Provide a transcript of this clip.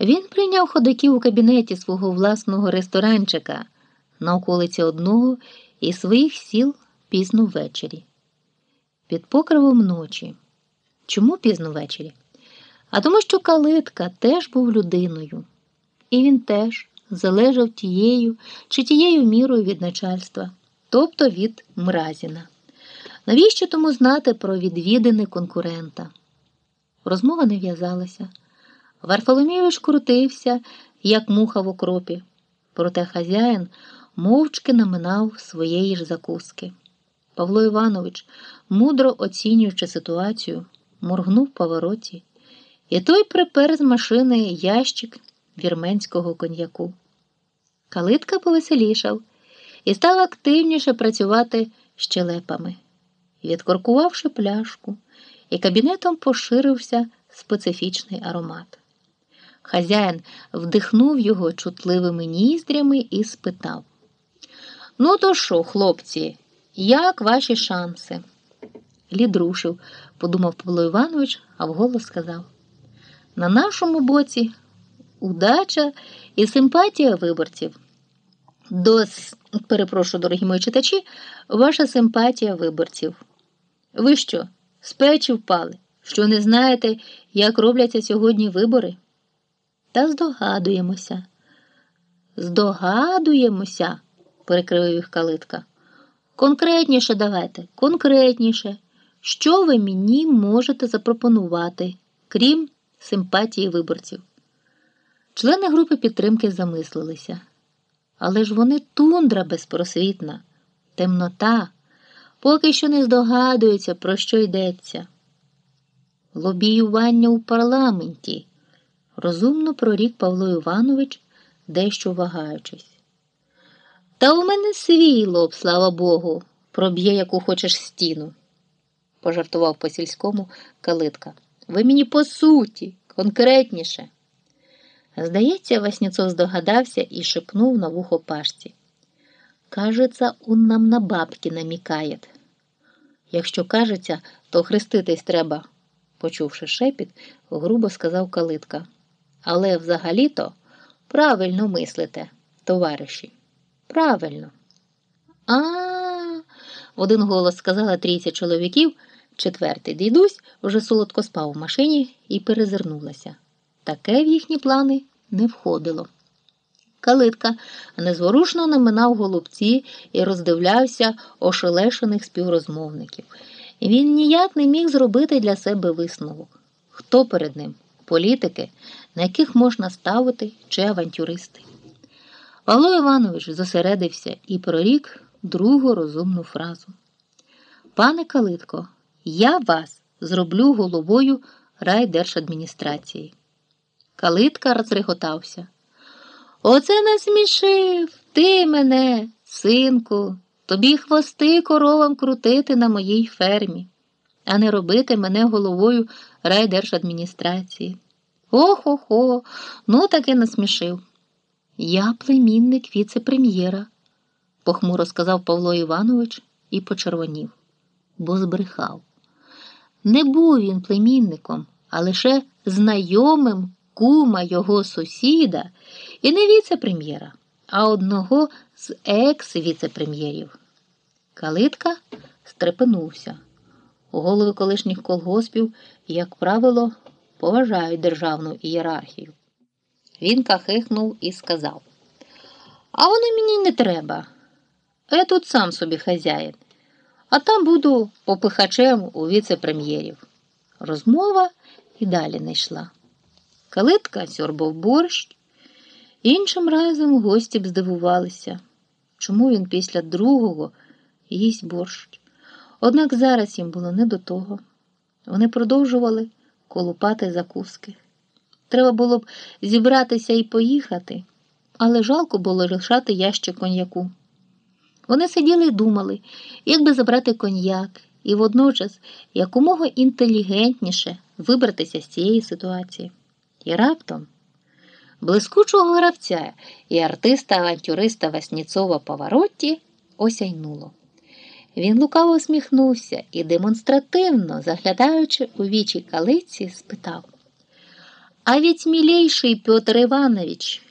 Він прийняв ходаків у кабінеті свого власного ресторанчика на околиці одного із своїх сіл пізно ввечері. Під покривом ночі. Чому пізно ввечері? А тому, що калитка теж був людиною, і він теж залежав тією чи тією мірою від начальства, тобто від Мразіна. Навіщо тому знати про відвідини конкурента? Розмова не в'язалася. Варфоломійович крутився, як муха в окропі, проте хазяїн мовчки наминав своєї ж закуски. Павло Іванович, мудро оцінюючи ситуацію, моргнув повороті, і той припер з машини ящик вірменського коньяку. Калитка повеселішав і став активніше працювати щелепами. Відкоркувавши пляшку, і кабінетом поширився специфічний аромат. Хазяїн вдихнув його чутливими ніздрями і спитав: Ну, то що, хлопці, як ваші шанси? Лід рушив, подумав Павло Іванович, а вголос сказав: На нашому боці удача і симпатія виборців. Дос, перепрошую, дорогі мої читачі, ваша симпатія виборців. Ви що, з печі впали? Що не знаєте, як робляться сьогодні вибори? Та здогадуємося. Здогадуємося, перекривив їх калитка. Конкретніше давайте, конкретніше. Що ви мені можете запропонувати, крім симпатії виборців? Члени групи підтримки замислилися. Але ж вони тундра безпросвітна, темнота, поки що не здогадуються, про що йдеться. Лобіювання у парламенті, розумно прорік Павло Іванович, дещо вагаючись. Та у мене свій лоб, слава Богу, проб'є яку хочеш стіну, пожартував по сільському калитка. Ви мені по суті, конкретніше. Здається, Васніцов здогадався і шепнув на вухо пашці. Кажеться, он нам на бабки намікає. Якщо кажеться, то хреститись треба, почувши шепіт, грубо сказав калитка. Але взагалі-то правильно мислите, товариші. Правильно. А, в один голос сказала трійця чоловіків, четвертий дідусь вже солодко спав у машині і перезирнулася. Таке в їхні плани не входило. Калитка незворушно наминав голубці і роздивлявся ошелешених співрозмовників. Він ніяк не міг зробити для себе висновок. Хто перед ним? Політики, на яких можна ставити чи авантюристи. Павло Іванович зосередився і прорік другу розумну фразу. Пане Калитко, я вас зроблю головою райдержадміністрації. Калитка розреготався. Оце насмішив ти мене, синку, тобі хвости коровам крутити на моїй фермі, а не робити мене головою райдержадміністрації. Ох-охо, ну таки насмішив. Я племінник віце-прем'єра, похмуро сказав Павло Іванович і почервонів, бо збрехав. Не був він племінником, а лише знайомим кума його сусіда і не віце-прем'єра, а одного з екс-віце-прем'єрів. Калитка стрепенувся. Голови колишніх колгоспів, як правило, поважають державну ієрархію. Він кахихнув і сказав: А воно мені не треба. Я тут сам собі хазяїн, а там буду попихачем у віце-прем'єрів. Розмова і далі не йшла. Калитка сьорбав борщ. Іншим разом гості б здивувалися, чому він після другого їсть борщ. Однак зараз їм було не до того. Вони продовжували колупати закуски. Треба було б зібратися і поїхати, але жалко було лишати ящик коньяку. Вони сиділи і думали, як би забрати коньяк і водночас якомога інтелігентніше вибратися з цієї ситуації. І раптом блискучого гравця і артиста-авантюриста Васніцова Поворотті осяйнуло. Він лукаво усміхнувся і, демонстративно, заглядаючи у вічі калиці, спитав. А ведь мілейший Петр Иванович